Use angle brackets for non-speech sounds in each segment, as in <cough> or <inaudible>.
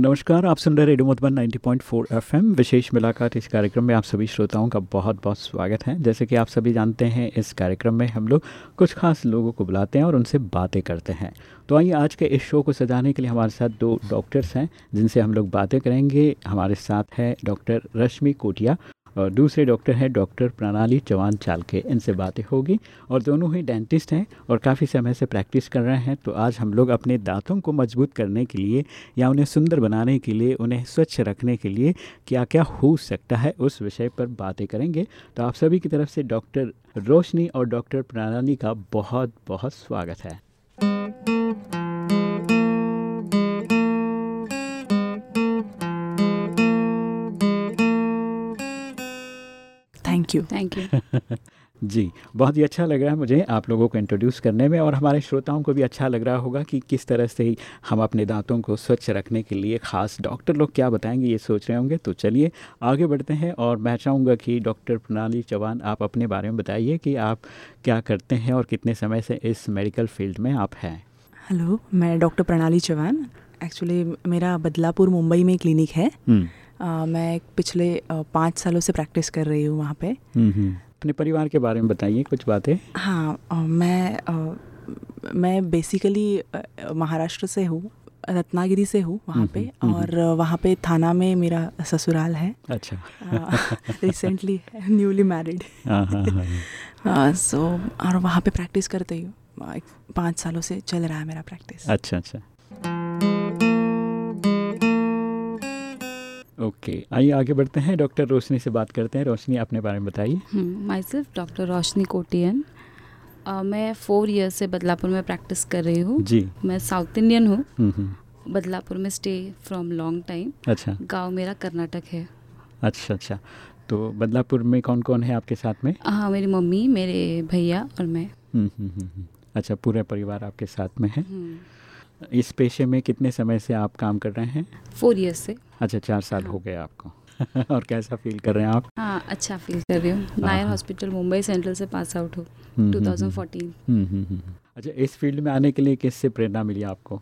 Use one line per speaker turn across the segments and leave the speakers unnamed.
नमस्कार, आप सुन रहे रेडियो मधुबन 90.4 एफएम। विशेष मुलाकात इस कार्यक्रम में आप सभी श्रोताओं का बहुत बहुत स्वागत है। जैसे कि आप सभी जानते हैं, इस कार्यक्रम में हम लोग कुछ खास लोगों को बुलाते हैं और उनसे बातें करते हैं। तो आइए आज के इस शो को सजाने के लिए हमारे साथ दो डॉक्टर्स हैं, जिनसे हम लोग बातें करेंगे। हमारे साथ है डॉक्टर रश्मि कोटिया और दूसरे डॉक्टर हैं डॉक्टर प्रणाली चौहान चालके इनसे बातें होगी और दोनों ही डेंटिस्ट हैं और काफ़ी समय से प्रैक्टिस कर रहे हैं। तो आज हम लोग अपने दांतों को मज़बूत करने के लिए या उन्हें सुंदर बनाने के लिए, उन्हें स्वच्छ रखने के लिए क्या क्या हो सकता है उस विषय पर बातें करेंगे। तो आप सभी की तरफ़ से डॉक्टर रोशनी और डॉक्टर प्रणाली का बहुत बहुत स्वागत है।
थैंक यू
थैंक यू
जी बहुत ही अच्छा लग रहा है मुझे आप लोगों को इंट्रोड्यूस करने में और हमारे श्रोताओं को भी अच्छा लग रहा होगा कि किस तरह से हम अपने दांतों को स्वच्छ रखने के लिए ख़ास डॉक्टर लोग क्या बताएँगे ये सोच रहे होंगे। तो चलिए आगे बढ़ते हैं और मैं चाहूँगा कि डॉक्टर प्रणाली चौहान आप अपने बारे में बताइए कि आप क्या करते हैं और कितने समय से इस मेडिकल फ़ील्ड में आप हैं।
हेलो मैं डॉक्टर प्रणाली चौहान। एक्चुअली मेरा बदलापुर मुंबई में क्लिनिक है।
हम्म,
आ, मैं पिछले पाँच सालों से प्रैक्टिस कर रही हूँ वहाँ पे।
हम्म, हम्म। अपने परिवार के बारे में बताइए कुछ बातें।
हाँ आ, मैं आ, मैं बेसिकली महाराष्ट्र से हूँ रत्नागिरी से हूँ वहाँ पे
हम्म, हम्म,
और वहाँ पे थाना में मेरा ससुराल है।
अच्छा।
रिसेंटली न्यूली मैरिड सो और वहाँ पे प्रैक्टिस करती हूँ। पाँच सालों से चल रहा है मेरा प्रैक्टिस
अच्छा अच्छा। ओके आइए आगे बढ़ते हैं। डॉक्टर रोशनी से बात करते हैं। रोशनी अपने बारे में बताइए।
Myself doctor Roshni Kotian. अ, मैं फोर ईयर से बदलापुर में प्रैक्टिस कर रही हूँ।
जी।
मैं साउथ इंडियन हूँ।
हम्म, हम्म,
बदलापुर में स्टे फ्रॉम लॉन्ग टाइम
अच्छा।
गाँव मेरा कर्नाटक है।
अच्छा अच्छा। तो बदलापुर में कौन कौन है आपके साथ में?
हाँ मेरी मम्मी मेरे भैया और मैं।
हम्म, हम्म, हम्म, हम्म। अच्छा पूरा परिवार आपके साथ में है।
हम्म,
इस पेशे में कितने समय से आप काम कर रहे हैं?
फोर ईयर से।
अच्छा चार साल हो गए आपको। <laughs> और कैसा फील कर रहे हैं आप?
हाँ अच्छा फील कर रही हूँ। नायर
हाँ।
हॉस्पिटल मुंबई सेंट्रल से पास आउट हूँ
हम्म, हम्म,
2014
हम्म, हम्म, हम्म। अच्छा इस फ़ील्ड में आने के लिए किससे प्रेरणा मिली आपको?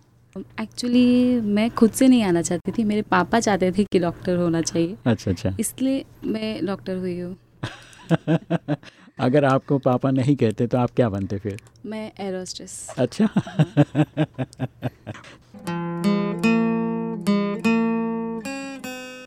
एक्चुअली मैं खुद से नहीं आना चाहती थी। मेरे पापा चाहते थे कि डॉक्टर होना चाहिए।
अच्छा अच्छा।
इसलिए मैं डॉक्टर हुई हूँ। <laughs>
अगर आपको पापा नहीं कहते तो आप क्या बनते फिर?
मैं एरोस्ट्रेस
अच्छा।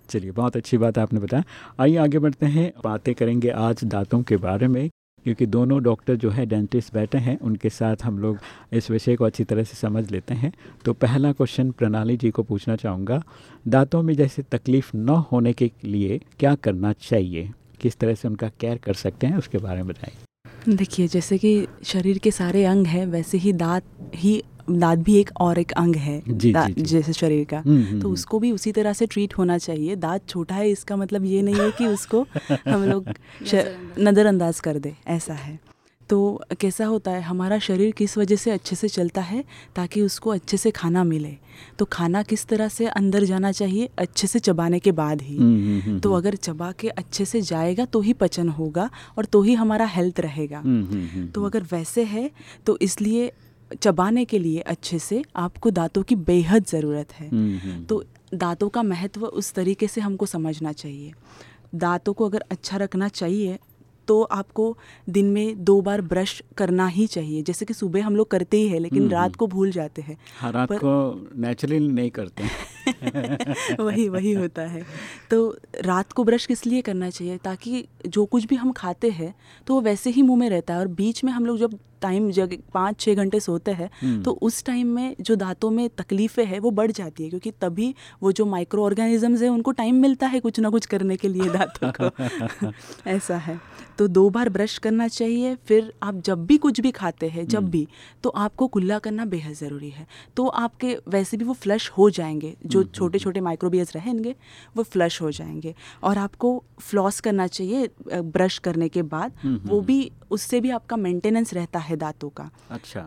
चलिए बहुत अच्छी बात आपने बताया। आइए आगे बढ़ते हैं। बातें करेंगे आज दांतों के बारे में क्योंकि दोनों डॉक्टर जो है डेंटिस्ट बैठे हैं उनके साथ हम लोग इस विषय को अच्छी तरह से समझ लेते हैं। तो पहला क्वेश्चन प्रणाली जी को पूछना चाहूँगा। दांतों में जैसे तकलीफ़ न होने के लिए क्या करना चाहिए? किस तरह से उनका केयर कर सकते हैं उसके बारे में बताइए
देखिए जैसे कि शरीर के सारे अंग हैं वैसे ही दांत ही दांत भी एक और एक अंग है
जी, जी, जी।
जैसे शरीर का
हम्म, हम्म,
तो
हम्म।
उसको भी उसी तरह से ट्रीट होना चाहिए दांत छोटा है इसका मतलब ये नहीं है कि उसको हम लोग <laughs>
नज़रअंदाज।
नज़रअंदाज कर दे ऐसा है तो कैसा होता है हमारा शरीर किस वजह से अच्छे से चलता है ताकि उसको अच्छे से खाना मिले? तो खाना किस तरह से अंदर जाना चाहिए अच्छे से चबाने के बाद ही।
हम्म, हम्म, हम्म,
तो अगर चबा के अच्छे से जाएगा तो ही पचन होगा और तो ही हमारा हेल्थ रहेगा। तो अगर वैसे है तो इसलिए चबाने के लिए अच्छे से आपको दांतों की बेहद ज़रूरत है। तो दांतों का महत्व उस तरीके से हमको समझना चाहिए। दांतों को अगर अच्छा रखना चाहिए तो आपको दिन में दो बार ब्रश करना ही चाहिए। जैसे कि सुबह हम लोग करते ही है लेकिन
हम्म,
रात
हम्म।
को भूल जाते हैं।
हाँ रात
पर-
को नेचुरली नहीं करते <laughs>
वही वही होता है। तो रात को ब्रश किस लिए करना चाहिए? ताकि जो कुछ भी हम खाते हैं तो वो वैसे ही मुँह में रहता है और बीच में हम लोग जब टाइम जब पाँच छः घंटे सोते हैं
हम्म।
तो उस टाइम में जो दांतों में तकलीफ़ें हैं वो बढ़ जाती है क्योंकि तभी वो जो माइक्रो ऑर्गेनिजम्स है उनको टाइम मिलता है कुछ ना कुछ करने के लिए दांतों को। <laughs> ऐसा है। तो दो बार ब्रश करना चाहिए फिर आप जब भी कुछ भी खाते हैं जब
हम्म।
भी तो आपको कुल्ला करना बेहद ज़रूरी है। तो आपके वैसे भी वो फ्लश हो जाएँगे जो
हम्म,
छोटे छोटे माइक्रोबियस रहेंगे वो फ्लश हो जाएँगे। और आपको फ्लॉस करना चाहिए ब्रश करने के बाद वो भी उससे भी आपका मेंटेनेंस रहता है। दांतों का।
अच्छा।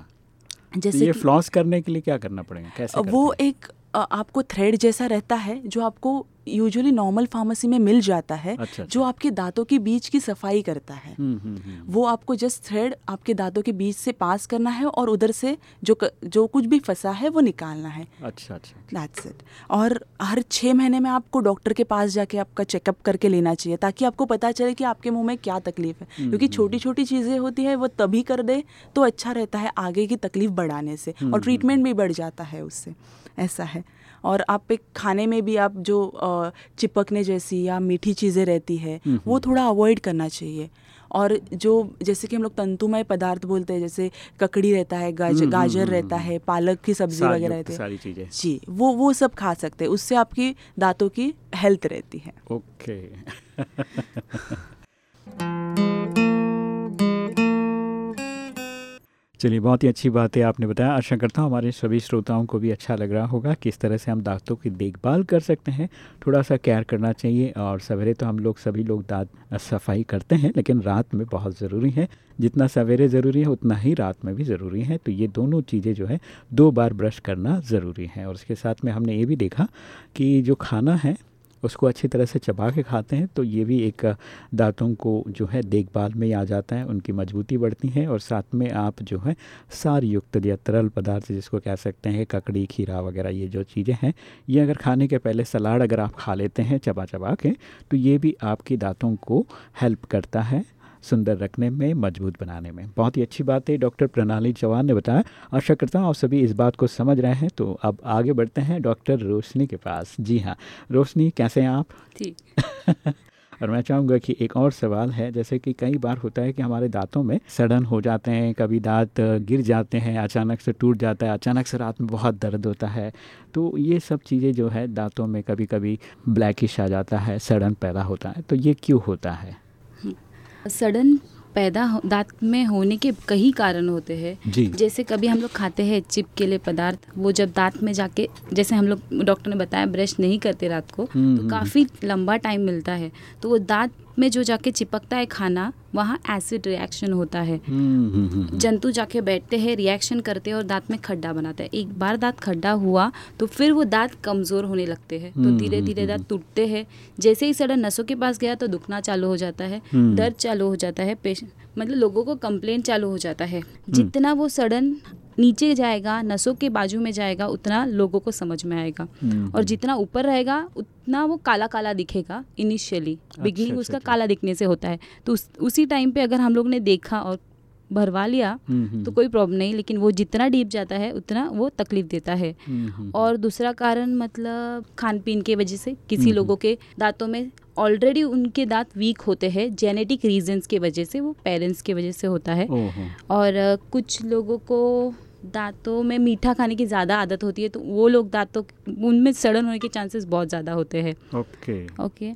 तो
जैसे
ये फ्लॉस करने के लिए क्या करना पड़ेगा? कैसे
वो एक आपको थ्रेड जैसा रहता है जो आपको यूजुअली नॉर्मल फार्मेसी में मिल जाता है
अच्छा,
जो आपके दांतों के बीच की सफ़ाई करता है।
हम्म, हम्म, हम्म।
वो आपको जस्ट थ्रेड आपके दांतों के बीच से पास करना है और उधर से जो जो कुछ भी फंसा है वो निकालना है।
अच्छा अच्छा
दैट्स इट और हर छः महीने में आपको डॉक्टर के पास जाके आपका चेकअप करके लेना चाहिए ताकि आपको पता चले कि आपके मुँह में क्या तकलीफ़ है। क्योंकि छोटी छोटी चीज़ें होती है वो तभी कर दे तो अच्छा रहता है आगे की तकलीफ़ बढ़ाने से और ट्रीटमेंट भी बढ़ जाता है उससे। ऐसा है। और आप एक खाने में भी आप जो चिपकने जैसी या मीठी चीज़ें रहती है वो थोड़ा अवॉइड करना चाहिए। और जो जैसे कि हम लोग तंतुमय पदार्थ बोलते हैं जैसे ककड़ी रहता है गाजर गाजर रहता है पालक की सब्ज़ी वगैरह रहती है।
सारी चीज़ें।
जी वो वो सब खा सकते हैं उससे आपकी दांतों की हेल्थ रहती है।
ओके। <laughs> चलिए, बहुत ही अच्छी बात है आपने बताया। आशा करता हूँ हमारे सभी श्रोताओं को भी अच्छा लग रहा होगा किस तरह से हम दांतों की देखभाल कर सकते हैं। थोड़ा सा केयर करना चाहिए और सवेरे तो हम लोग सभी लोग दांत सफ़ाई करते हैं, लेकिन रात में बहुत ज़रूरी है। जितना सवेरे ज़रूरी है, उतना ही रात में भी ज़रूरी है। तो ये दोनों चीज़ें जो है, दो बार ब्रश करना ज़रूरी है। और उसके साथ में हमने ये भी देखा कि जो खाना है उसको अच्छी तरह से चबा के खाते हैं तो ये भी एक दांतों को जो है देखभाल में आ जाता है, उनकी मजबूती बढ़ती है और साथ में आप जो है सार युक्त या तरल पदार्थ जिसको कह सकते हैं, ककड़ी, खीरा वगैरह, ये जो चीज़ें हैं, ये अगर खाने के पहले सलाड अगर आप खा लेते हैं चबा चबा के तो ये भी आपकी दांतों को हेल्प करता है। सुंदर रखने में मज़बूत बनाने में। बहुत ही अच्छी बात है डॉक्टर प्रणाली चौहान ने बताया। आशा करता हूँ आप सभी इस बात को समझ रहे हैं तो अब आगे बढ़ते हैं डॉक्टर रोशनी के पास। जी हाँ। रोशनी कैसे हैं आप?
ठीक। <laughs>
और मैं चाहूँगा कि एक और सवाल है जैसे कि कई बार होता है कि हमारे दांतों में सड़न हो जाते हैं कभी दांत गिर जाते हैं अचानक से टूट जाता है अचानक से रात में बहुत दर्द होता है तो ये सब चीज़ें जो है दांतों में कभी कभी ब्लैकिश आ जाता है सड़न पैदा होता है तो ये क्यों होता है?
सडन पैदा हो- दांत में होने के कई कारण होते हैं। जैसे कभी हम लोग खाते हैं चिप के लिए पदार्थ वो जब दांत में जाके जैसे हम लोग डॉक्टर ने बताया ब्रश नहीं करते रात को
हम्म,
तो
हम्म।
काफ़ी लंबा टाइम मिलता है। तो वो दांत में जो जाके चिपकता है खाना वहाँ एसिड रिएक्शन होता है।
हम्म, हम्म, हम्म,
जंतु जाके बैठते हैं रिएक्शन करते हैं और दांत में खड्डा बनाता है। एक बार दांत खड्डा हुआ तो फिर वो दांत कमज़ोर होने लगते हैं। तो धीरे धीरे। दांत टूटते हैं। जैसे ही सडन नसों के पास गया तो दुखना चालू हो जाता है। दर्द चालू हो जाता है पेश मतलब लोगों को कंप्लेंट चालू हो जाता है। जितना वो सडन नीचे जाएगा नसों के बाजू में जाएगा उतना लोगों को समझ में आएगा।
हम्म,
और जितना ऊपर रहेगा उतना वो काला काला दिखेगा इनिशियली बिगनिंग
अच्छा,
उसका
अच्छा।
काला दिखने से होता है। तो उस, उसी टाइम पे अगर हम लोग ने देखा और भरवा लिया
हम्म, हम्म,
तो कोई प्रॉब्लम नहीं लेकिन वो जितना डीप जाता है उतना वो तकलीफ़ देता है।
हम्म, हम्म,
और दूसरा कारण मतलब खान पीन के वजह से किसी
हम्म।
लोगों के दांतों में ऑलरेडी उनके दांत वीक होते हैं जेनेटिक रीजंस के वजह से वो पेरेंट्स की वजह से होता है। और कुछ लोगों को दांतों में मीठा खाने की ज़्यादा आदत होती है तो वो लोग दांतों उनमें सड़न होने के चांसेस बहुत ज़्यादा होते हैं।
ओके
ओके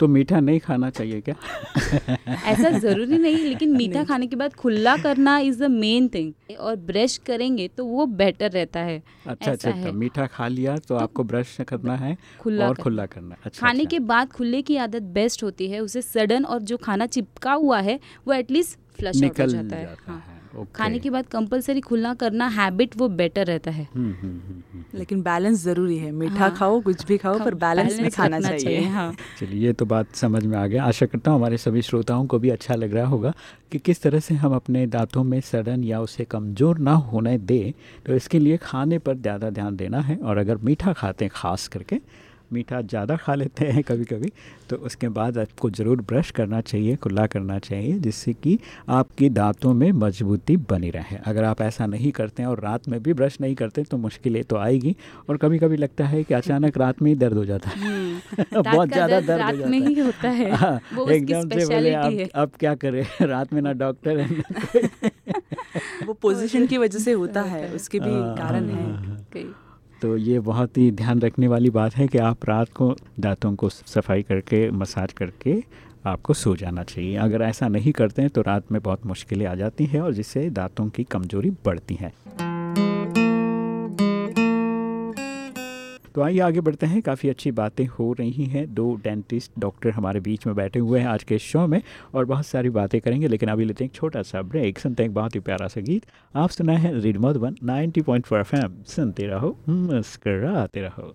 तो मीठा नहीं खाना चाहिए क्या? <laughs>
ऐसा ज़रूरी नहीं लेकिन मीठा खाने के बाद खुला करना इज़ द मेन थिंग और ब्रश करेंगे तो वो बेटर रहता है।
अच्छा अच्छा
है।
तो मीठा खा लिया तो तो आपको ब्रश करना है
खुला
और
करना।
खुला करना अच्छा
खाने
अच्छा।
के बाद खुले की आदत बेस्ट होती है उसे सडन और जो खाना चिपका हुआ है वो एटलीस्ट फ्लश
निकल
जाता है। हाँ।
है ओके
खाने के बाद कंपलसरी खुला करना हैबिट वो बेटर रहता है।
हम्म, हम्म, हम्म, हम्म।
लेकिन बैलेंस ज़रूरी है। मीठा
हाँ।
खाओ कुछ भी खाओ पर बैलेंस में खाना
रखना
चाहिए
हाँ।
चलिए ये तो बात समझ में आ गया। आशा करता हूँ हमारे सभी श्रोताओं को भी अच्छा लग रहा होगा कि किस तरह से हम अपने दांतों में सड़न या उसे कमज़ोर ना होने दें। तो इसके लिए खाने पर ज़्यादा ध्यान देना है और अगर मीठा खाते हैं ख़ास करके मीठा ज़्यादा खा लेते हैं कभी कभी तो उसके बाद आपको ज़रूर ब्रश करना चाहिए खुला करना चाहिए जिससे कि आपकी दांतों में मजबूती बनी रहे। अगर आप ऐसा नहीं करते हैं और रात में भी ब्रश नहीं करते तो मुश्किलें तो आएगी और कभी कभी लगता है कि अचानक रात में ही दर्द हो जाता है। <laughs> बहुत ज़्यादा
दर्द
हो जाता है
होता है
हाँ,
वो उसकी
एकदम से बोले
स्पेशलिटी है।
अब क्या करें? <laughs> रात में ना डॉक्टर है <laughs>
वो पोजीशन की वजह से होता है उसके भी
हाँ,
कारण है।
कई।
तो ये बहुत ही ध्यान रखने वाली बात है कि आप रात को दांतों को सफ़ाई करके, मसाज करके आपको सो जाना चाहिए। अगर ऐसा नहीं करते हैं तो रात में बहुत मुश्किलें आ जाती हैं और जिससे दांतों की कमज़ोरी बढ़ती है। तो आइए आगे बढ़ते हैं। काफ़ी अच्छी बातें हो रही हैं। दो डेंटिस्ट डॉक्टर हमारे बीच में बैठे हुए हैं आज के शो में और बहुत सारी बातें करेंगे, लेकिन अभी लेते हैं एक छोटा सा ब्रेक। सुनते हैं बहुत ही प्यारा सा गीत। आप सुना है रीड मधुबन 90.4 पॉइंट सुनते रहो, मुस्कराते रहो।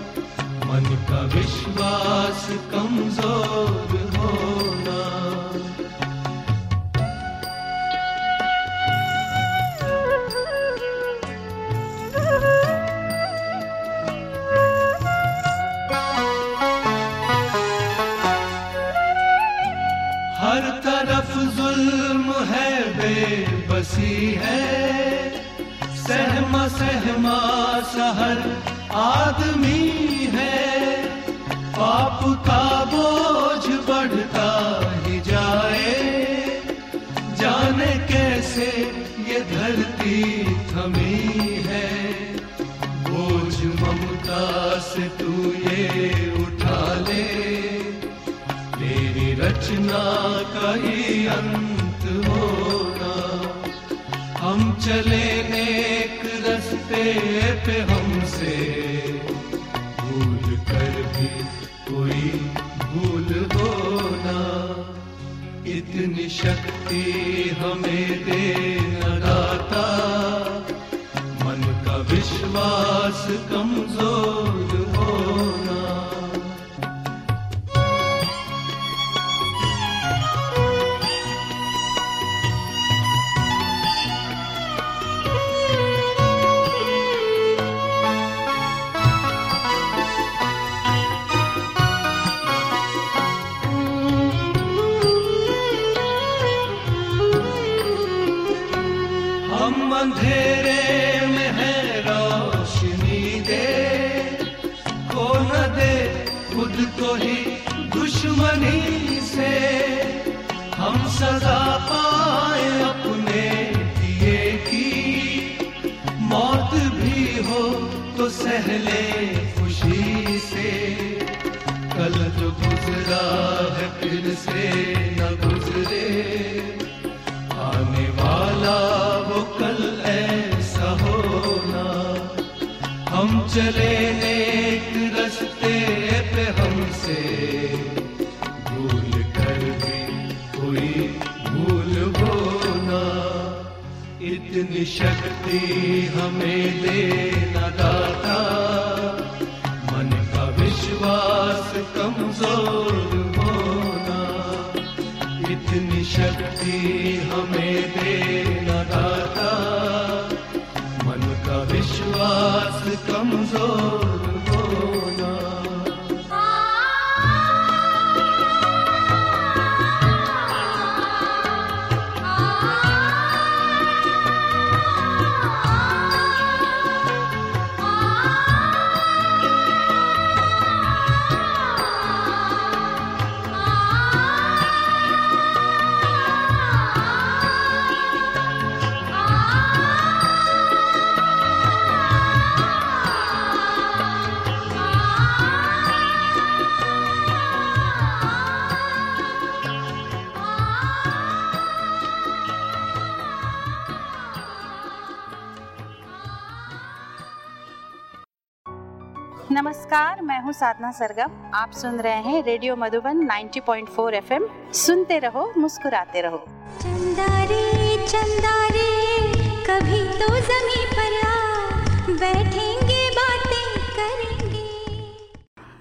विश्वास कमज़ोर। थमी है। बोझ ममता से तू ये उठा ले। तेरी रचना का ही अंत होना हम चले नेक रास्ते पे हमसे। भूल कर भी कोई भूल होना। इतनी शक्ति हमें दे का विश्वास कमज़ोर सजा पाए अपने दिए की। मौत भी हो तो सहले खुशी से। कल जो गुजरा है फिर से न गुजरे। आने वाला वो कल ऐसा होना। हम चले नेक शक्ति हमें देना दाता। मन का विश्वास कमज़ोर होना। इतनी शक्ति हमें
साधना सरगम। आप सुन रहे हैं रेडियो मधुबन 90.4 एफएम। सुनते रहो मुस्कुराते रहो।
चंदा रे चंदा रे कभी तो जमी पर आ। बैठेंगे बातें करेंगे।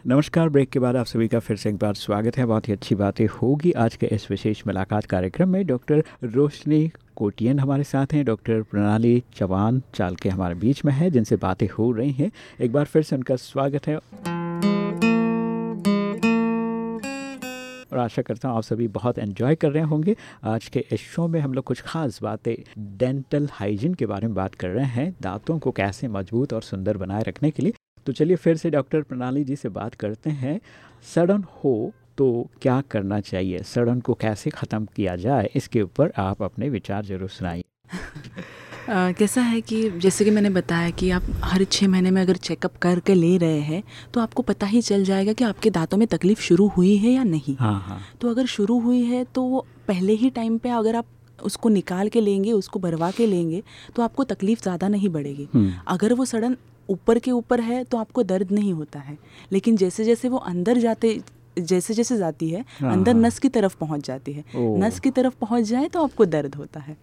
नमस्कार ब्रेक के बाद आप सभी का फिर से एक बार स्वागत है। बहुत ही अच्छी बातें होगी आज के इस विशेष मुलाकात कार्यक्रम में। डॉक्टर रोशनी कोटियन हमारे साथ हैं। डॉक्टर प्रणाली चौहान चाल के हमारे बीच में है जिनसे बातें हो रही हैं। एक बार फिर से उनका स्वागत है। और आशा करता हूँ आप सभी बहुत एन्जॉय कर रहे होंगे। आज के इस शो में हम लोग कुछ खास बातें डेंटल हाइजीन के बारे में बात कर रहे हैं, दांतों को कैसे मज़बूत और सुंदर बनाए रखने के लिए। तो चलिए फिर से डॉक्टर प्रणाली जी से बात करते हैं। सड़न हो तो क्या करना चाहिए? सड़न को कैसे ख़त्म किया जाए? इसके ऊपर आप अपने विचार ज़रूर सुनाइए। <laughs>
अ, कैसा है कि जैसे कि मैंने बताया कि आप हर छः महीने में अगर चेकअप करके ले रहे हैं तो आपको पता ही चल जाएगा कि आपके दांतों में तकलीफ़ शुरू हुई है या नहीं।
हाँ हाँ।
तो अगर शुरू हुई है तो वो पहले ही टाइम पे अगर आप उसको निकाल के लेंगे उसको भरवा के लेंगे तो आपको तकलीफ़ ज़्यादा नहीं बढ़ेगी।
हम्म।
अगर वो सडन ऊपर के ऊपर है तो आपको दर्द नहीं होता है। लेकिन जैसे जैसे वो अंदर जाते जैसे जैसे जाती है
हाँ,
अंदर
हाँ।
नस की तरफ़ पहुँच जाती है। नस की तरफ़ पहुँच जाए तो आपको दर्द होता है।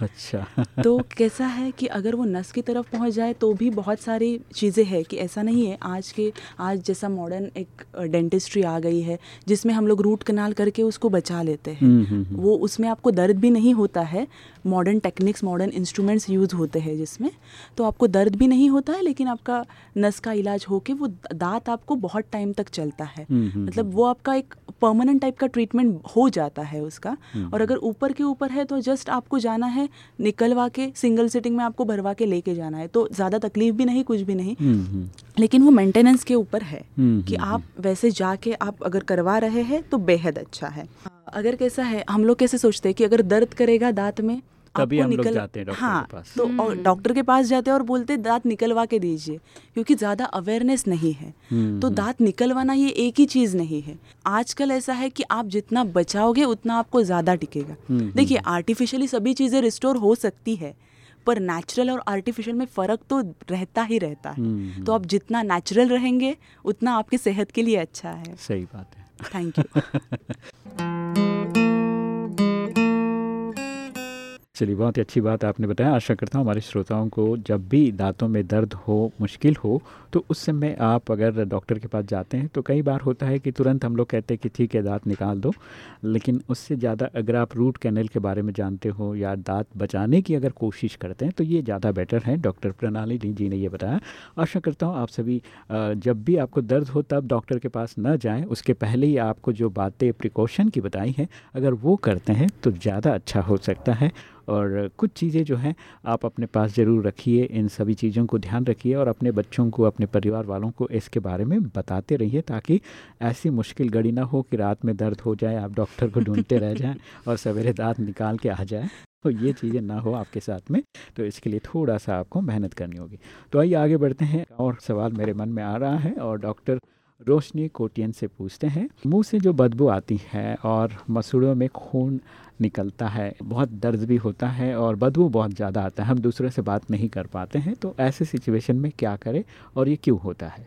अच्छा।
तो कैसा है कि अगर वो नस की तरफ़ पहुँच जाए तो भी बहुत सारी चीज़ें हैं कि ऐसा नहीं है आज के आज जैसा मॉडर्न एक डेंटिस्ट्री आ गई है जिसमें हम लोग रूट कनाल करके उसको बचा लेते हैं।
हम्म, हम्म, हम्म।
वो उसमें आपको दर्द भी नहीं होता है modern techniques modern instruments use होते हैं जिसमें तो आपको दर्द भी नहीं होता है लेकिन आपका नस का इलाज होके वो दांत आपको बहुत टाइम तक चलता है। मतलब वो आपका एक परमानेंट टाइप का ट्रीटमेंट हो जाता है उसका। और अगर ऊपर के ऊपर है तो जस्ट आपको जाना है निकलवा के सिंगल सिटिंग में आपको भरवा के लेके जाना है। तो ज़्यादा तकलीफ़ भी नहीं कुछ भी नहीं।
हम्म, हम्म,
लेकिन वो मेंटेनेंस के ऊपर है
हम्म,
कि आप वैसे जाके आप अगर करवा रहे हैं तो बेहद अच्छा है। अगर कैसा है हम लोग कैसे सोचते हैं कि अगर दर्द करेगा दांत में
तभी हम लोग जाते हैं डॉक्टर के
हाँ
पास।
तो और डॉक्टर के पास जाते हैं और बोलते हैं दांत निकलवा के दीजिए क्योंकि ज़्यादा अवेयरनेस नहीं है।
हम्म,
तो दांत निकलवाना ये एक ही चीज़ नहीं है। आजकल ऐसा है कि आप जितना बचाओगे उतना आपको ज़्यादा टिकेगा।
हम्म,
देखिए आर्टिफिशियली सभी चीज़ें रिस्टोर हो सकती है पर नेचुरल और आर्टिफिशियल में फ़र्क तो रहता ही रहता है।
हम्म,
तो आप जितना नेचुरल रहेंगे उतना आपकी सेहत के लिए अच्छा है।
सही बात है।
थैंक यू <laughs>
चलिए, बहुत ही अच्छी बात आपने बताया। आशा करता हूँ हमारे श्रोताओं को जब भी दांतों में दर्द हो, मुश्किल हो तो उस समय आप अगर डॉक्टर के पास जाते हैं तो कई बार होता है कि तुरंत हम लोग कहते हैं कि ठीक है, दांत निकाल दो। लेकिन उससे ज़्यादा अगर आप रूट कैनल के बारे में जानते हो या दांत बचाने की अगर कोशिश करते हैं तो ये ज़्यादा बेटर है। डॉक्टर प्रणाली जी ने यह बताया। आशा करता हूँ आप सभी जब भी आपको दर्द हो, तब डॉक्टर के पास न जाएँ। उसके पहले ही आपको जो बातें प्रिकॉशन की बताई हैं, अगर वो करते हैं तो ज़्यादा अच्छा हो सकता है। और कुछ चीज़ें जो हैं आप अपने पास ज़रूर रखिए इन सभी चीज़ों को ध्यान रखिए और अपने बच्चों को अपने परिवार वालों को इसके बारे में बताते रहिए ताकि ऐसी मुश्किल घड़ी ना हो कि रात में दर्द हो जाए आप डॉक्टर को ढूंढते रह जाएँ <laughs> और सवेरे दांत निकाल के आ जाए। तो ये चीज़ें ना हो आपके साथ में तो इसके लिए थोड़ा सा आपको मेहनत करनी होगी। तो आइए आगे बढ़ते हैं। और सवाल मेरे मन में आ रहा है और डॉक्टर रोशनी कोटियन से पूछते हैं। मुँह से जो बदबू आती है और मसूड़ों में खून निकलता है, बहुत दर्द भी होता है और बदबू बहुत ज़्यादा आता है। हम दूसरे से बात नहीं कर पाते हैं तो ऐसे सिचुएशन में क्या करें और ये क्यों होता है?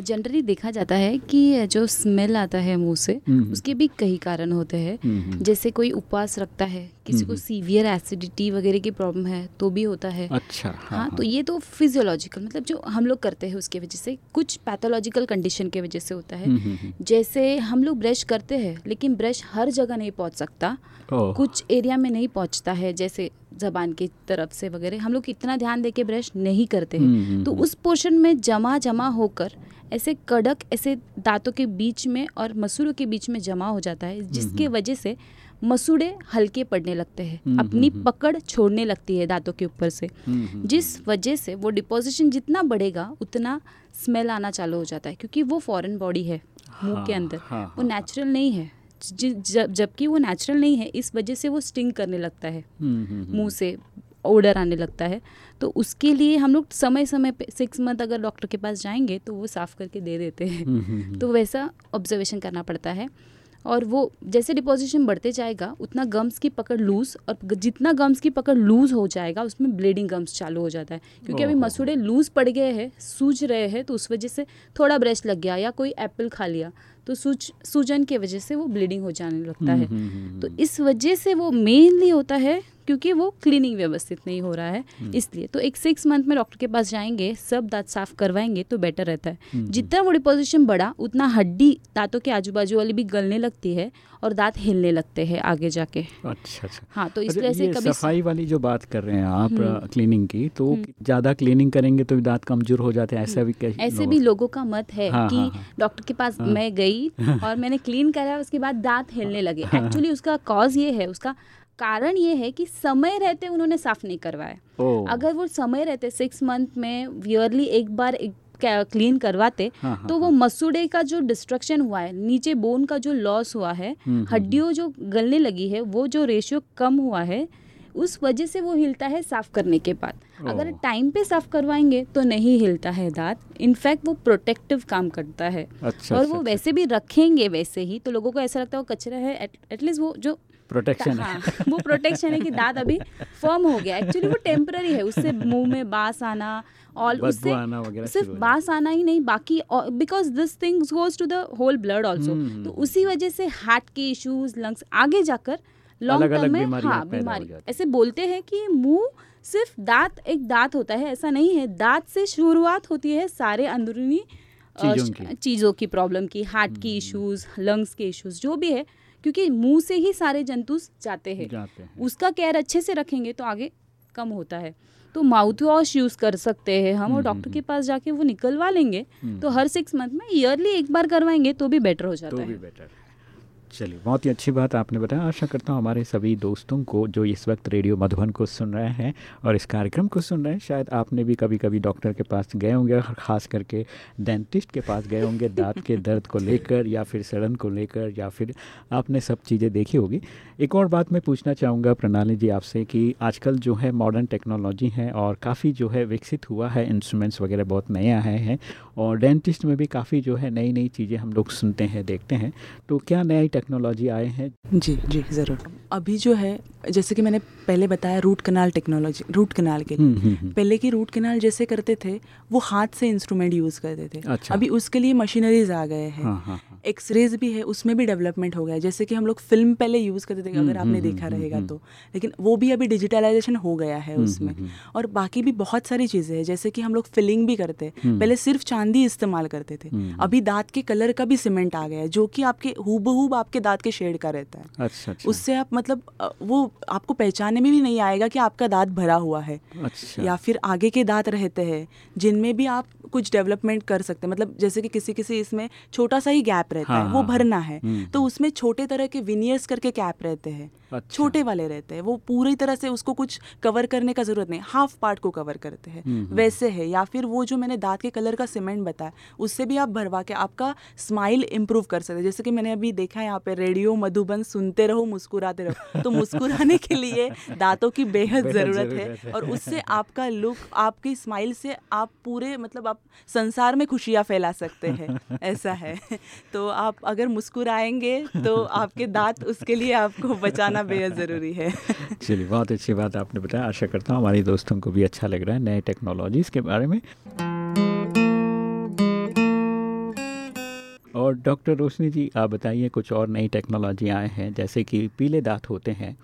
जनरली देखा जाता है कि जो स्मेल आता है मुँह से
हम्म।
उसके भी कई कारण होते हैं।
हम्म,
जैसे कोई उपवास रखता है किसी को
हम्म।
सीवियर एसिडिटी वगैरह की प्रॉब्लम है तो भी होता है।
अच्छा हाँ,
हाँ तो ये तो फिजियोलॉजिकल मतलब जो हम लोग करते हैं उसके वजह से कुछ पैथोलॉजिकल कंडीशन की वजह से होता है।
हम्म, हम्म, हम्म।
जैसे हम लोग ब्रश करते हैं लेकिन ब्रश हर जगह नहीं पहुँच सकता। कुछ एरिया में नहीं पहुँचता है जैसे जबान की तरफ़ से वगैरह। हम लोग इतना ध्यान दे के ब्रश नहीं करते
हम्म,
हैं।
हम्म,
तो
हम्म।
उस पोर्शन में जमा जमा होकर ऐसे कड़क ऐसे दांतों के बीच में और मसूड़ों के बीच में जमा हो जाता है जिसके वजह से मसूड़े हल्के पड़ने लगते हैं अपनी पकड़ छोड़ने लगती है दांतों के ऊपर से। जिस वजह से वो डिपोजिशन जितना बढ़ेगा उतना स्मेल आना चालू हो जाता है क्योंकि वो फॉरेन बॉडी है मुँह के
हाँ,
अंदर।
हाँ,
वो
हाँ,
नेचुरल नहीं है। जबकि वो नेचुरल नहीं है इस वजह से वो स्टिंग करने लगता है। मुँह से ओडर आने लगता है। तो उसके लिए हम लोग समय समय पे सिक्स मंथ अगर डॉक्टर के पास जाएँगे तो वो साफ़ करके दे देते हैं।
हम्म, हम्म, हम्म।
तो वैसा ऑब्जर्वेशन करना पड़ता है। और वो जैसे डिपोजिशन बढ़ते जाएगा उतना गम्स की पकड़ लूज और जितना गम्स की पकड़ लूज हो जाएगा उसमें ब्लीडिंग गम्स चालू हो जाता है। क्योंकि अभी मसूड़े लूज पड़ गए हैं सूज रहे हैं तो उस वजह से थोड़ा ब्रश लग गया या कोई एप्पल खा लिया तो सूज सूजन की वजह से वो ब्लीडिंग हो जाने लगता है। तो इस वजह से वो मेनली होता है क्योंकि वो क्लीनिंग व्यवस्थित नहीं हो रहा है
हम्म।
इसलिए। तो एक सिक्स मंथ में डॉक्टर के पास जाएँगे सब दांत साफ़ करवाएँगे तो बेटर रहता है।
हम्म,
जितना वो डिपोजिशन बढ़ा उतना हड्डी दांतों के आजू बाजू वाली भी गलने लगती है और दांत हिलने लगते हैं आगे जाके।
अच्छा अच्छा।
हाँ तो
अच्छा,
इसलिए ऐसे
ये
कभी
सफ़ाई वाली जो बात कर रहे हैं आप
हम्म।
क्लीनिंग की तो ज़्यादा क्लीनिंग करेंगे तो दांत कमज़ोर हो जाते हैं ऐसा भी
ऐसे भी लोगों का मत है
हाँ,
कि
हाँ, हाँ।
डॉक्टर के पास
हाँ।
मैं गई <laughs> और मैंने क्लीन करा उसके बाद दांत हिलने लगे। एक्चुअली उसका कॉज ये है उसका कारण ये है कि समय रहते उन्होंने साफ़ नहीं करवाया। अगर वो समय रहते सिक्स मंथ में ईयरली एक बार एक क्लीन करवाते
हाँ, हाँ,
तो वो मसूड़े का जो डिस्ट्रक्शन हुआ है नीचे बोन का जो लॉस हुआ है
हम्म,
हड्डियों जो गलने लगी है वो जो रेशियो कम हुआ है उस वजह से वो हिलता है साफ़ करने के बाद। अगर टाइम पे साफ़ करवाएँगे तो नहीं हिलता है दांत। इनफैक्ट वो प्रोटेक्टिव काम करता है।
अच्छा
और
अच्छा,
वो
अच्छा।
वैसे भी रखेंगे वैसे ही तो लोगों को ऐसा लगता है वो कचरा है एटलीस्ट वो जो
प्रोटेक्शन है
हाँ वो प्रोटेक्शन है कि दांत अभी फर्म हो गया. एक्चुअली वो टेम्पररी है उससे मुँह में बास आना
बदबू
उससे
आना
सिर्फ़ बास आना ही नहीं बाकी because this things goes to the whole blood also
hmm,
तो उसी वजह से हार्ट के इश्यूज़ लंग्स आगे जाकर लॉन्ग टर्म में हाँ बीमारी. ऐसे बोलते हैं कि मुँह सिर्फ़ दांत एक दांत होता है ऐसा नहीं है. दांत से शुरुआत होती है सारे अंदरूनी
चीज़ों की। हम्म,
चीज़ों की प्रॉब्लम की हार्ट की इश्यूज़ लंग्स के इश्यूज़ जो भी है क्योंकि मुँह से ही सारे जंतु जाते हैं।
हैं।
उसका केयर अच्छे से रखेंगे तो आगे कम होता है। तो माउथ वॉश यूज़ कर सकते हैं हम और
हम्म,
डॉक्टर के पास जाके वो निकलवा लेंगे।
हम्म।
तो हर सिक्स मंथ में ईयरली एक बार करवाएँगे तो भी बेटर हो जाता
तो भी
है।
बेटर चलिए, बहुत ही अच्छी बात आपने बताया। आशा करता हूँ हमारे सभी दोस्तों को जो इस वक्त रेडियो मधुबन को सुन रहे हैं और इस कार्यक्रम को सुन रहे हैं, शायद आपने भी कभी कभी डॉक्टर के पास गए होंगे और ख़ास करके डेंटिस्ट के पास गए होंगे दांत के दर्द को लेकर या फिर सड़न को लेकर या फिर आपने सब चीज़ें देखी होगी। एक और बात मैं पूछना चाहूँगा प्रणाली जी आपसे कि आजकल जो है मॉडर्न टेक्नोलॉजी है और काफ़ी जो है विकसित हुआ है, इंस्ट्रूमेंट्स वगैरह बहुत नए आए हैं और डेंटिस्ट में भी काफ़ी जो है नई नई चीज़ें हम लोग सुनते हैं, देखते हैं। तो क्या नई टेक्नोलॉजी आए हैं।
जी जी ज़रूर। अभी जो है जैसे कि मैंने पहले बताया root canal technology root canal के लिए।
हम्म, हम्म, हम्म।
पहले की रूट कनाल जैसे करते थे वो हाथ से इंस्ट्रूमेंट यूज़ करते थे।
अच्छा।
अभी उसके लिए मशीनरीज आ गए हैं।
हाँ हाँ हाँ।
एक्सरेज भी है उसमें भी डेवलपमेंट हो गया है। जैसे कि हम लोग फ़िल्म पहले यूज़ करते थे
हम्म,
अगर आपने
हम्म,
देखा
हम्म,
रहेगा तो। लेकिन वो भी अभी डिजिटलाइजेशन हो गया है उसमें। और बाकी भी बहुत सारी चीज़ें हैं जैसे कि हम लोग फिलिंग भी करते हैं। पहले सिर्फ़ चांदी इस्तेमाल करते थे। अभी दांत के कलर का भी सीमेंट आ गया है जो कि आपके हूबहूब आपके दांत के शेड का रहता है।
अच्छा अच्छा।
उससे आप मतलब वो आपको पहचानने में भी नहीं आएगा कि आपका दांत भरा हुआ है।
अच्छा।
या फिर आगे के दांत रहते हैं जिनमें भी आप कुछ डेवलपमेंट कर सकते हैं। मतलब जैसे कि किसी किसी इसमें छोटा सा ही गैप रहता
हाँ,
है वो
हाँ,
भरना है।
हम्म,
तो उसमें छोटे तरह के विनियर्स करके कैप रहते हैं
अच्छा।
छोटे वाले रहते हैं वो पूरी तरह से उसको कुछ कवर करने का ज़रूरत नहीं हाफ़ पार्ट को कवर करते हैं
हम्म, हम्म।
वैसे है। या फिर वो जो मैंने दांत के कलर का सीमेंट बताया उससे भी आप भरवा के आपका स्माइल इंप्रूव कर सकते हैं। जैसे कि मैंने अभी देखा है यहाँ पे रेडियो मधुबन सुनते रहो मुस्कुराते रहो। तो मुस्कुराने के लिए दांतों की बेहद ज़रूरत।
है
और उससे आपका लुक आपकी स्माइल से आप पूरे मतलब आप संसार में खुशियाँ फैला सकते हैं। ऐसा है। तो आप अगर मुस्कुराएँगे तो आपके दांत उसके लिए आपको बचाना बेहद ज़रूरी है।
चलिए बहुत अच्छी बात आपने बताया। आशा करता हूँ हमारे दोस्तों को भी अच्छा लग रहा है नए टेक्नोलॉजीज़ के बारे में। और डॉक्टर रोशनी जी आप बताइए कुछ और नई टेक्नोलॉजी आए हैं जैसे कि पीले दांत होते हैं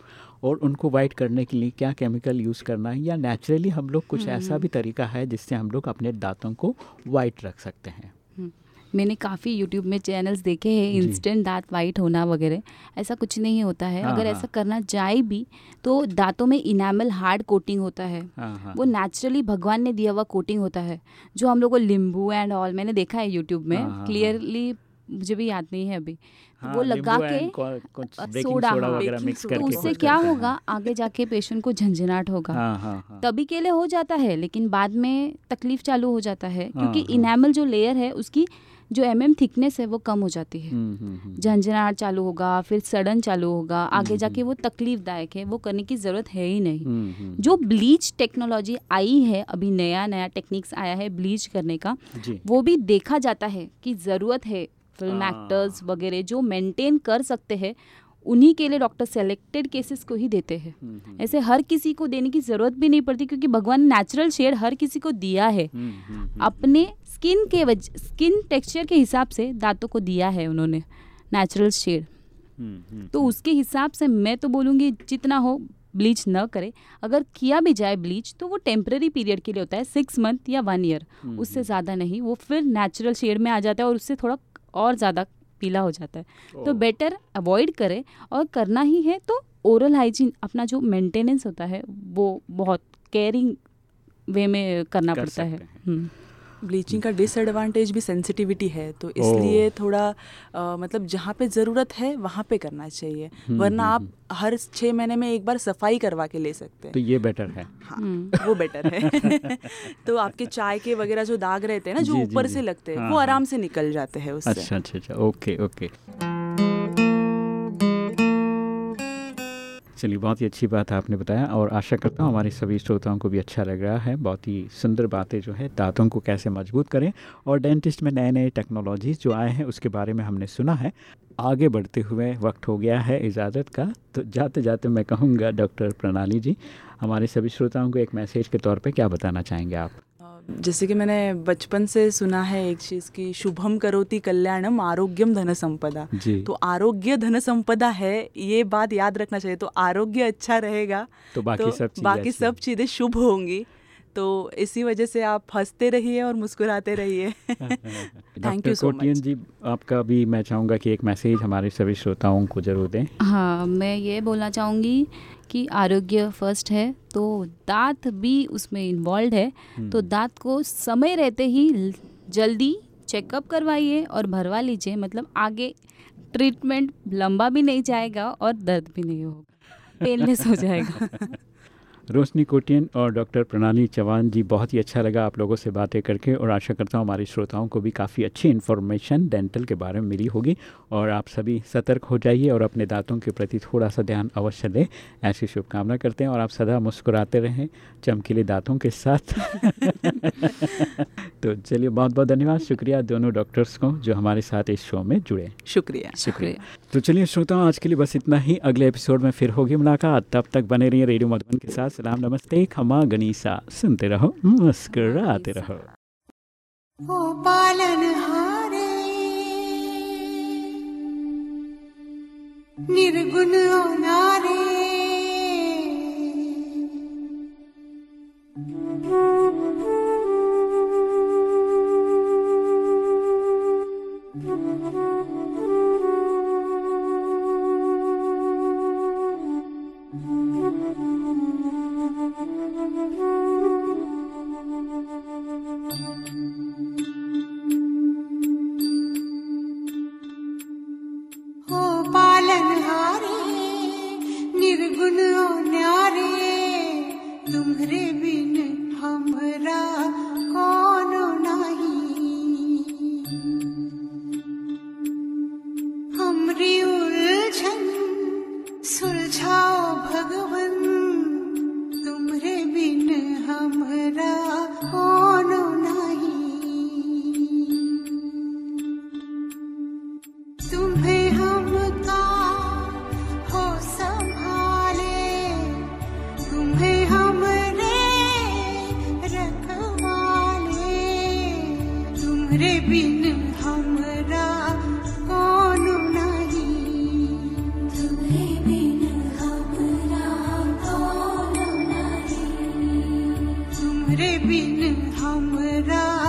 और उनको वाइट करने के लिए क्या केमिकल यूज़ करना है या नेचुरली हम लोग कुछ ऐसा भी तरीका है जिससे हम लोग अपने दांतों को वाइट रख सकते हैं?
मैंने काफ़ी यूट्यूब में चैनल्स देखे हैं इंस्टेंट दांत वाइट होना वगैरह ऐसा कुछ नहीं होता है।
हाँ,
अगर
हाँ।
ऐसा करना जाए भी तो दांतों में इनामल हार्ड कोटिंग होता है।
हाँ
वो नेचुरली भगवान ने दिया हुआ कोटिंग होता है जो हम लोग को नींबू एंड ऑल मैंने देखा है यूट्यूब में। क्लियरली मुझे भी याद नहीं है अभी।
हाँ,
वो लगा के सोडा,
मिक्स करके
तो उससे क्या होगा? आगे जाके पेशेंट को झंझनाट होगा।
हाँ हाँ हाँ।
तभी के लिए हो जाता है लेकिन बाद में तकलीफ़ चालू हो जाता है क्योंकि। इनामल जो लेयर है उसकी जो एम एम थिकनेस है वो कम हो जाती है।
हम्म, हम्म, हम्म।
झंझनाट चालू होगा फिर सड़न चालू होगा आगे जाके वो तकलीफ़ दायक है वो करने की ज़रूरत है ही नहीं। जो ब्लीच टेक्नोलॉजी आई है अभी नया नया टेक्निक्स आया है ब्लीच करने का वो भी देखा जाता है कि ज़रूरत है फ़िल्म
हाँ।
एक्टर्स वगैरह जो मेंटेन कर सकते हैं उन्हीं के लिए डॉक्टर सेलेक्टेड केसेस को ही देते हैं।
हम्म,
ऐसे हर किसी को देने की ज़रूरत भी नहीं पड़ती क्योंकि भगवान नेचुरल शेड हर किसी को दिया है।
हम्म, हम्म, हम्म।
अपने स्किन के वजह स्किन टेक्सचर के हिसाब से दांतों को दिया है उन्होंने नेचुरल शेड
हम्म, हम्म,
तो उसके हिसाब से मैं तो बोलूँगी जितना हो ब्लीच न करे। अगर किया भी जाए ब्लीच तो वो टेम्पररी पीरियड के लिए होता है सिक्स मंथ या वन ईयर
हम्म,
उससे ज़्यादा नहीं वो फिर नेचुरल शेड में आ जाता है और उससे थोड़ा और ज़्यादा पीला हो जाता है। तो बेटर अवॉइड करें और करना ही है तो ओरल हाइजीन अपना जो मेंटेनेंस होता है वो बहुत केयरिंग वे में करना
कर
पड़ता है।
ब्लीचिंग का डिसएडवांटेज भी सेंसिटिविटी है तो इसलिए थोड़ा आ, मतलब जहाँ पे ज़रूरत है वहाँ पे करना चाहिए। वरना आप हर छः महीने में एक बार सफ़ाई करवा के ले सकते हैं।
तो ये बेटर है।
हाँ
हम्म।
वो बेटर है। <laughs> तो आपके चाय के वगैरह जो दाग रहते हैं ना जी, ऊपर से लगते हैं
हाँ,
वो
हाँ।
आराम से निकल जाते हैं उससे।
अच्छा अच्छा अच्छा। Okay okay. चलिए, बहुत ही अच्छी बात है आपने बताया और आशा करता हूँ हमारे सभी श्रोताओं को भी अच्छा लग रहा है। बहुत ही सुंदर बातें जो है, दांतों को कैसे मज़बूत करें और डेंटिस्ट में नए नए टेक्नोलॉजीज़ जो आए हैं, उसके बारे में हमने सुना है। आगे बढ़ते हुए वक्त हो गया है इजाज़त का तो जाते जाते मैं कहूँगा डॉक्टर प्रणाली जी, हमारे सभी श्रोताओं को एक मैसेज के तौर पर क्या बताना चाहेंगे आप?
जैसे कि मैंने बचपन से सुना है एक चीज़ की शुभम करोति कल्याणम आरोग्यम धन संपदा। तो आरोग्य धन संपदा है ये बात याद रखना चाहिए तो आरोग्य अच्छा रहेगा
तो बाकी
तो
सब
बाकी सब चीज़ें शुभ होंगी। तो इसी वजह से आप हँसते रहिए और मुस्कुराते रहिए। थैंक यू सो मच
जी आपका भी मैं चाहूँगा कि एक मैसेज हमारे सभी श्रोताओं को ज़रूर दें।
हाँ मैं ये बोलना चाहूँगी कि आरोग्य फ़र्स्ट है तो दांत भी उसमें इन्वॉल्व है। तो दांत को समय रहते ही जल्दी चेकअप करवाइए और भरवा लीजिए मतलब आगे ट्रीटमेंट लंबा भी नहीं जाएगा और दर्द भी नहीं होगा। पेनलेस हो जाएगा। <laughs> <laughs>
रोशनी कोटियन और डॉक्टर प्रणाली चौहान जी, बहुत ही अच्छा लगा आप लोगों से बातें करके और आशा करता हूँ हमारे श्रोताओं को भी काफ़ी अच्छी इन्फॉर्मेशन डेंटल के बारे में मिली होगी और आप सभी सतर्क हो जाइए और अपने दांतों के प्रति थोड़ा सा ध्यान अवश्य दें। ऐसी शुभकामना करते हैं और आप सदा मुस्कुराते रहें, चमकीले दांतों के साथ। <laughs> <laughs> तो चलिए बहुत बहुत धन्यवाद। शुक्रिया दोनों डॉक्टर्स को जो हमारे साथ इस शो में जुड़े।
शुक्रिया
शुक्रिया।
तो चलिए श्रोताओं आज के लिए बस इतना ही। अगले एपिसोड में फिर होगी मुलाकात। तब तक बने रहिए रेडियो मधुबन के साथ। सलाम नमस्ते खमा गनीसा। सुनते रहो मुस्कुराते रहो।
ओ पालनहारे निर्गुण नारे। तुम्हरे बिन हमरा कौन नहीं। बिन हमरा कौन नहीं। तुम्हरे बिन हमरा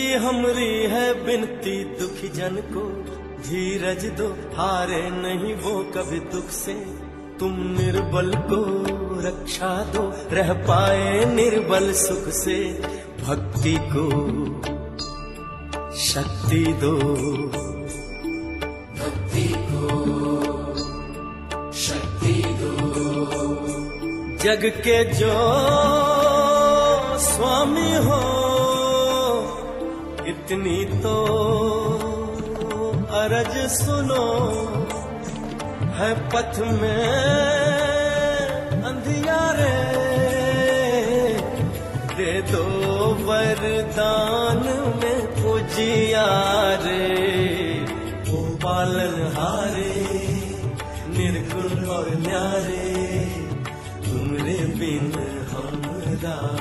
प्रभु हमरी है बिनती दुखी जन को। धीरज दो हारे नहीं वो कभी दुख से। तुम निर्बल को रक्षा दो रह पाए निर्बल सुख से। भक्ति को शक्ति दो। भक्ति को शक्ति दो। जग के जो स्वामी हो इतनी तो अरज सुनो, है पथ में अंधियारे। दे दो वरदान में पुजियारे ओ पालन हारे, निर्गुण और न्यारे, तुमरे बिन हमरा